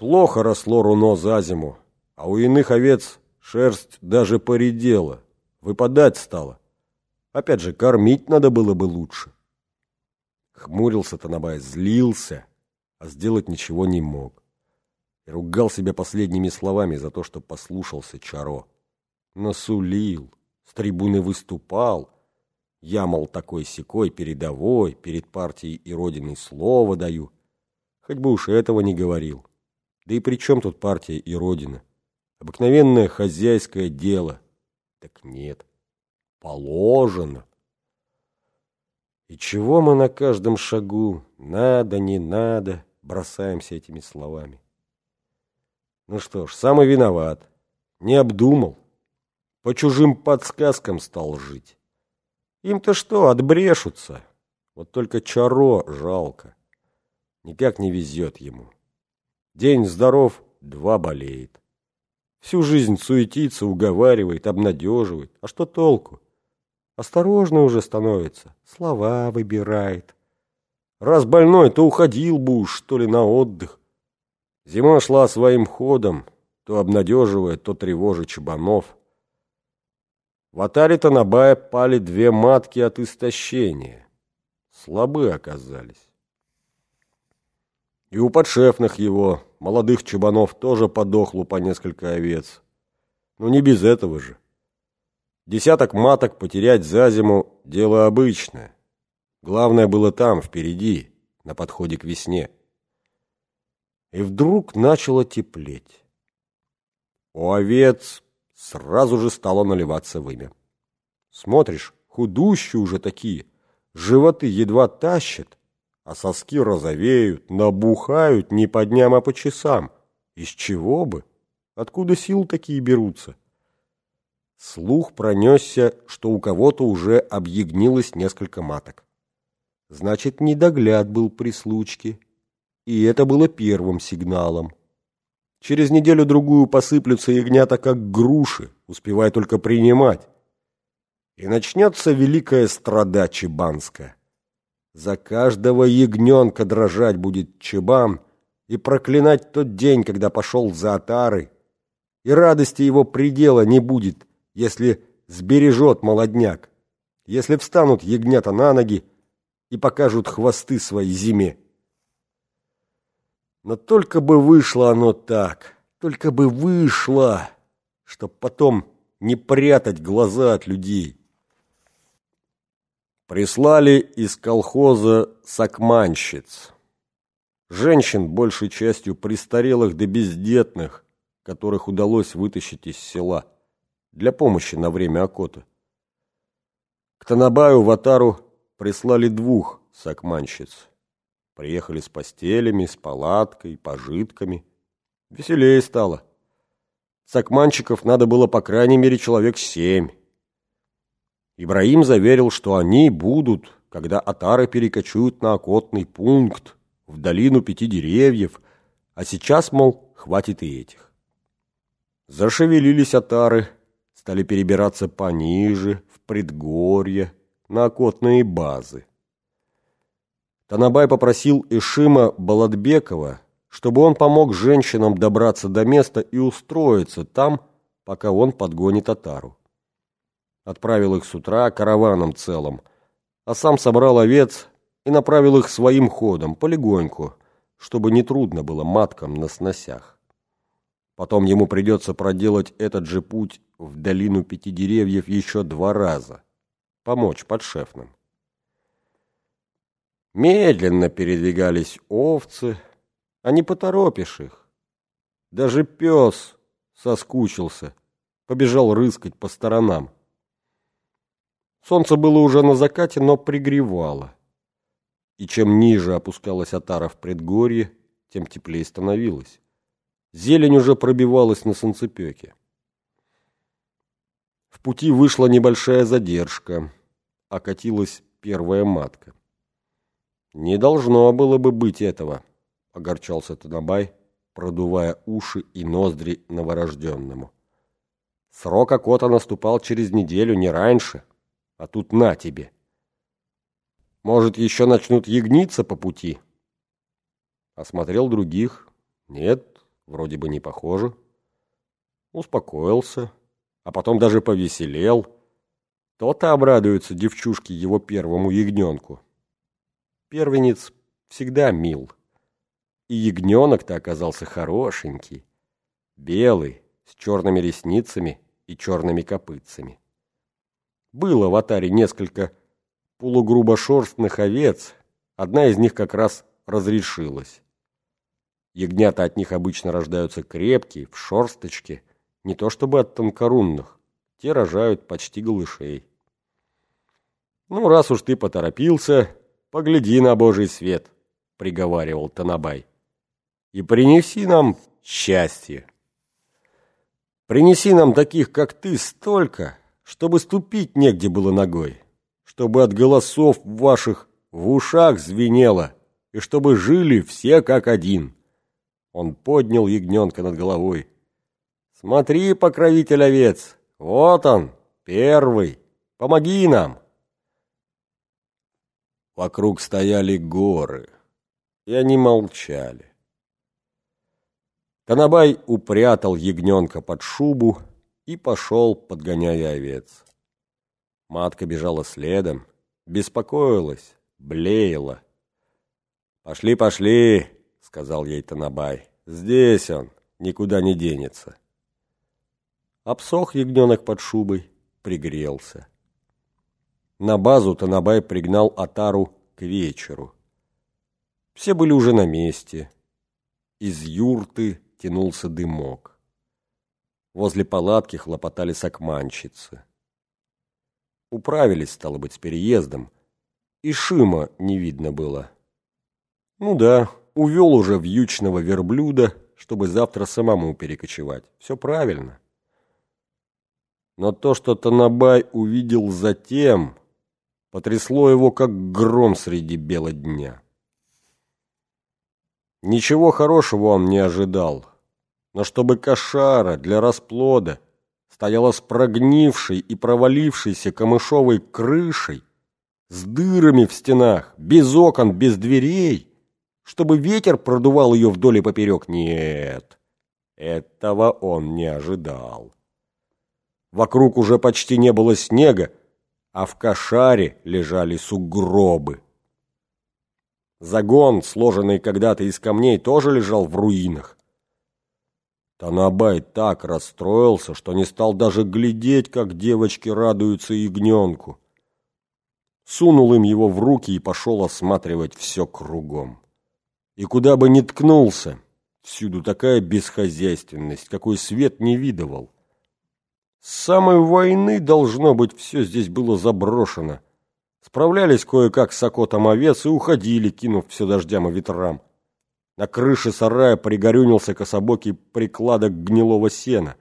Плохо росло руно за зиму, а у иных овец шерсть даже поредела, выпадать стала. Опять же, кормить надо было бы лучше. Хмурился Танабай, злился, а сделать ничего не мог. И ругал себя последними словами за то, что послушался Чаро. Насулил, с трибуны выступал. Я, мол, такой-сякой, передовой, перед партией и родиной слово даю. Хоть бы уж этого не говорил. Да и при чем тут партия и родина? Обыкновенное хозяйское дело. Так нет, положено. И чего мы на каждом шагу, надо, не надо, бросаемся этими словами? Ну что ж, самый виноват. Не обдумал. По чужим подсказкам стал жить. Им-то что, отбрешутся. Вот только Чаро жалко. Никак не везет ему. День здоров, два болеет. Всю жизнь суетится, уговаривает, обнадеживает. А что толку? Осторожно уже становится, слова выбирает. Раз больной, то уходил бы уж, что ли, на отдых. Зима шла своим ходом, то обнадеживая, то тревожа чебанов. В атаре Танабая пали две матки от истощения. Слабы оказались. И у подшефных его, молодых чебанов, тоже подохло по несколько овец. Но не без этого же. Десяток маток потерять за зиму – дело обычное. Главное было там, впереди, на подходе к весне. И вдруг начало теплеть. У овец сразу же стало наливаться вымя. Смотришь, худущие уже такие, животы едва тащат, а соски розовеют, набухают не по дням, а по часам. Из чего бы? Откуда сил такие берутся? Слух пронесся, что у кого-то уже объягнилось несколько маток. Значит, недогляд был при случке. И это было первым сигналом. Через неделю-другую посыплются ягнята, как груши, успевая только принимать. И начнется великая страда чебанская. За каждого ягненка дрожать будет чебан и проклинать тот день, когда пошел за отары. И радости его предела не будет, если сбережет молодняк, если встанут ягнята на ноги и покажут хвосты своей зиме. Но только бы вышло оно так, только бы вышло, чтоб потом не прятать глаза от людей. Прислали из колхоза сакманщиц. Женщин, большей частью престарелых да бездетных, которых удалось вытащить из села для помощи на время окота. К Танабаю в Атару прислали двух сакманщиц. Приехали с постелями, с палаткой, пожитками. Веселее стало. Сакманщиков надо было по крайней мере человек семь. Ибраим заверил, что они будут, когда Атары перекочуют на окотный пункт, в долину пяти деревьев, а сейчас, мол, хватит и этих. Зашевелились Атары, стали перебираться пониже, в предгорье, на окотные базы. Танабай попросил Ишима Баладбекова, чтобы он помог женщинам добраться до места и устроиться там, пока он подгонит Атару. Отправил их с утра караваном целым, а сам собрал овец и направил их своим ходом, полегоньку, чтобы не трудно было маткам на сносях. Потом ему придется проделать этот же путь в долину пяти деревьев еще два раза. Помочь подшефным. Медленно передвигались овцы, а не поторопишь их. Даже пес соскучился, побежал рыскать по сторонам. Солнце было уже на закате, но пригревало. И чем ниже опускалась отара в предгорье, тем теплее становилось. Зелень уже пробивалась на солнцепеке. В пути вышла небольшая задержка, окатилась первая матка. «Не должно было бы быть этого», — огорчался Танабай, продувая уши и ноздри новорожденному. «Срок окота наступал через неделю, не раньше, а тут на тебе. Может, еще начнут ягниться по пути?» Осмотрел других. Нет, вроде бы не похоже. Успокоился, а потом даже повеселел. То-то обрадуются девчушки его первому ягненку. Первенец всегда мил. И ягненок-то оказался хорошенький, белый, с черными ресницами и черными копытцами. Было в атаре несколько полугрубошерстных овец, одна из них как раз разрешилась. Ягнята от них обычно рождаются крепкие, в шерсточке, не то чтобы от тонкорунных, те рожают почти голышей. «Ну, раз уж ты поторопился, погляди на божий свет», — приговаривал Танабай, — «и принеси нам счастье. Принеси нам таких, как ты, столько, чтобы ступить негде было ногой, чтобы от голосов ваших в ушах звенело, и чтобы жили все как один. Он поднял ягненка над головой. Смотри, покровитель овец, вот он, первый, помоги нам. Вокруг стояли горы, и они молчали. Танабай упрятал ягненка под шубу, и пошел, подгоняя овец. Матка бежала следом, беспокоилась, блеяла. «Пошли, пошли!» — сказал ей Танабай. «Здесь он, никуда не денется». Обсох ягненок под шубой, пригрелся. На базу Танабай пригнал Атару к вечеру. Все были уже на месте. Из юрты тянулся дымок. Возле палатки хлопотали сакманщицы. Управились, стало быть, с переездом. И Шима не видно было. Ну да, увел уже вьючного верблюда, чтобы завтра самому перекочевать. Все правильно. Но то, что Танабай увидел затем, потрясло его, как гром среди бела дня. Ничего хорошего он не ожидал но чтобы кошара для расплода стояла с прогнившей и провалившейся камышовой крышей, с дырами в стенах, без окон, без дверей, чтобы ветер продувал ее вдоль и поперек, нет, этого он не ожидал. Вокруг уже почти не было снега, а в кошаре лежали сугробы. Загон, сложенный когда-то из камней, тоже лежал в руинах. Танабай так расстроился, что не стал даже глядеть, как девочки радуются ягненку. Сунул им его в руки и пошел осматривать все кругом. И куда бы ни ткнулся, всюду такая бесхозяйственность, какой свет не видывал. С самой войны, должно быть, все здесь было заброшено. Справлялись кое-как с окотом овец и уходили, кинув все дождям и ветрам. На крыше сарая пригорюнился кособокий прикладок гнилого сена.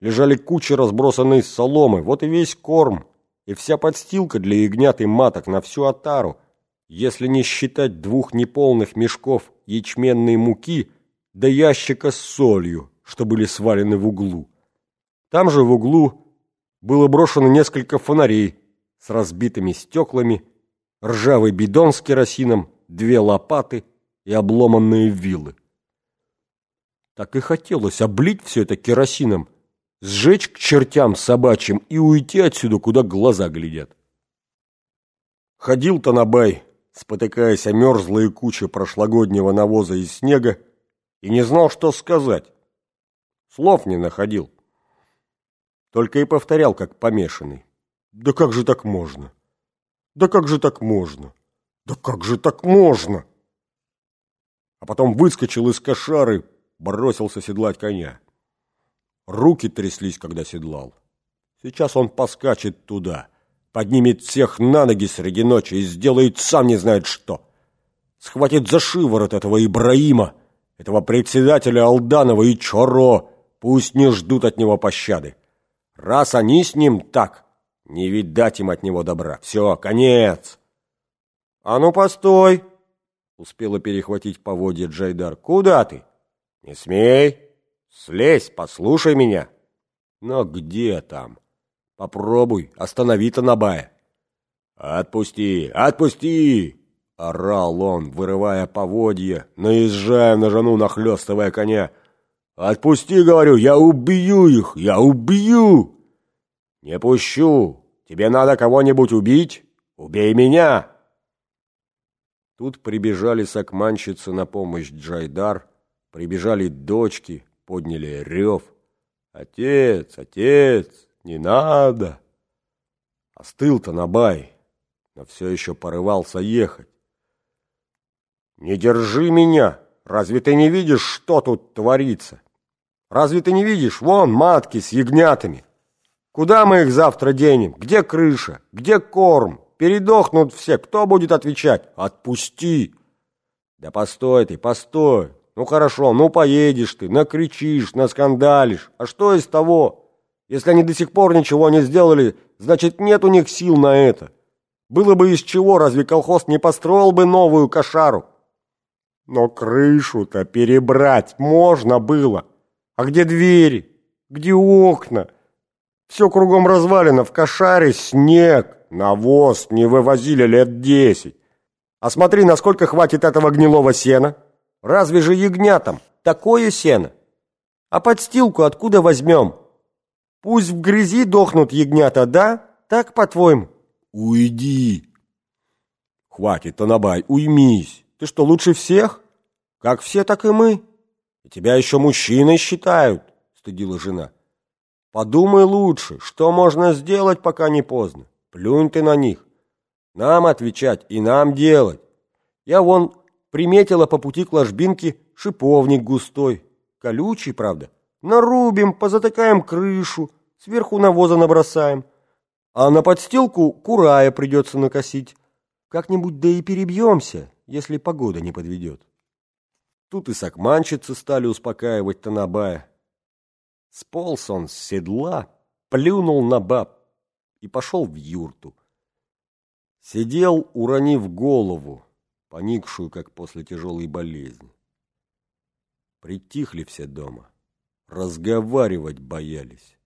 Лежали кучи разбросанной соломы, вот и весь корм, и вся подстилка для ягнят и маток на всю отару, если не считать двух неполных мешков ячменной муки да ящика с солью, что были свалены в углу. Там же в углу было брошено несколько фонарей с разбитыми стеклами, ржавый бидон с керосином, две лопаты — и обломанные вилы. Так и хотелось облить все это керосином, сжечь к чертям собачьим и уйти отсюда, куда глаза глядят. Ходил Танабай, спотыкаясь о мерзлые кучи прошлогоднего навоза и снега, и не знал, что сказать. Слов не находил. Только и повторял, как помешанный. Да как же так можно? Да как же так можно? Да как же так можно? А потом выскочил из кошары, бросился седлать коня. Руки тряслись, когда седлал. Сейчас он поскачет туда, поднимет всех на ноги среди ночи и сделает сам не знает что. Схватит за шиворот этого Ибраима, этого председателя Алданова и Чоро, пусть не ждут от него пощады. Раз они с ним так, не видать им от него добра. Все, конец. А ну, постой! Успела перехватить поводья Джайдар. «Куда ты?» «Не смей! Слезь, послушай меня!» «Но где там?» «Попробуй, останови Танабая!» «Отпусти! Отпусти!» Орал он, вырывая поводья, наезжая на жену, нахлестывая коня. Отпусти, говорю, я убью их, я убью! Не пущу! Тебе надо кого-нибудь убить? Убей меня!» Тут прибежали сакманщицы на помощь Джайдар, прибежали дочки, подняли рев. «Отец, отец, не надо!» Остыл-то Набай, но все еще порывался ехать. «Не держи меня! Разве ты не видишь, что тут творится? Разве ты не видишь? Вон матки с ягнятами! Куда мы их завтра денем? Где крыша? Где корм? Передохнут все. Кто будет отвечать? Отпусти!» «Да постой ты, постой! Ну хорошо, ну поедешь ты, накричишь, наскандалишь. А что из того? Если они до сих пор ничего не сделали, значит нет у них сил на это. Было бы из чего, разве колхоз не построил бы новую кошару? Но крышу-то перебрать можно было. А где двери? Где окна? Все кругом развалено, в кошаре снег, навоз не вывозили лет десять. А смотри, насколько хватит этого гнилого сена. Разве же ягнятам такое сено? А подстилку откуда возьмем? Пусть в грязи дохнут ягнята, да? Так, по-твоему? Уйди. Хватит, Танабай, уймись. Ты что, лучше всех? Как все, так и мы. И тебя еще мужчиной считают, стыдила жена. Подумай лучше, что можно сделать, пока не поздно. Плюнь ты на них. Нам отвечать и нам делать. Я вон приметила по пути к ложбинке шиповник густой, колючий, правда. Нарубим, позатыкаем крышу, сверху навоза набросаем. А на подстилку курая придется накосить. Как-нибудь да и перебьемся, если погода не подведет. Тут и сакманщицы стали успокаивать Танабая. Сполз он с седла, плюнул на баб и пошел в юрту. Сидел, уронив голову, поникшую, как после тяжелой болезни. Притихли все дома, разговаривать боялись.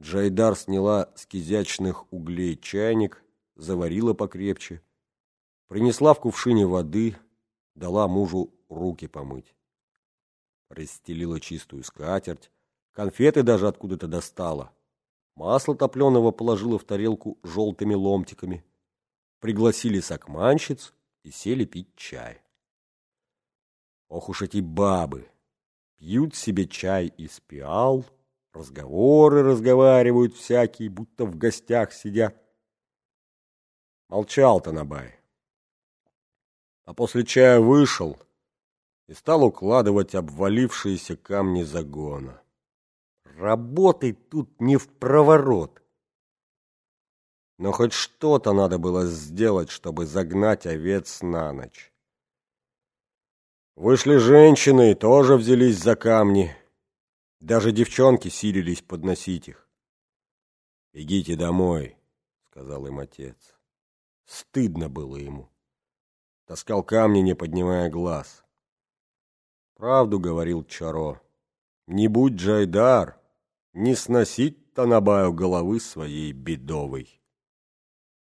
Джайдар сняла с кизячных углей чайник, заварила покрепче, принесла в кувшине воды, дала мужу руки помыть. Расстелила чистую скатерть, конфеты даже откуда-то достала. Масло топленого положила в тарелку желтыми ломтиками. Пригласили сакманщиц, и сели пить чай. Ох уж эти бабы! Пьют себе чай из пиал, разговоры разговаривают всякие, будто в гостях сидят. Молчал Танабай. А после чая вышел и стал укладывать обвалившиеся камни загона. Работай тут не в проворот. Но хоть что-то надо было сделать, чтобы загнать овец на ночь. Вышли женщины и тоже взялись за камни. Даже девчонки силились подносить их. «Бегите домой», — сказал им отец. Стыдно было ему. Таскал камни, не поднимая глаз. Правду говорил Чаро. Не будь Джайдар, не сносить Танабаю головы своей бедовой.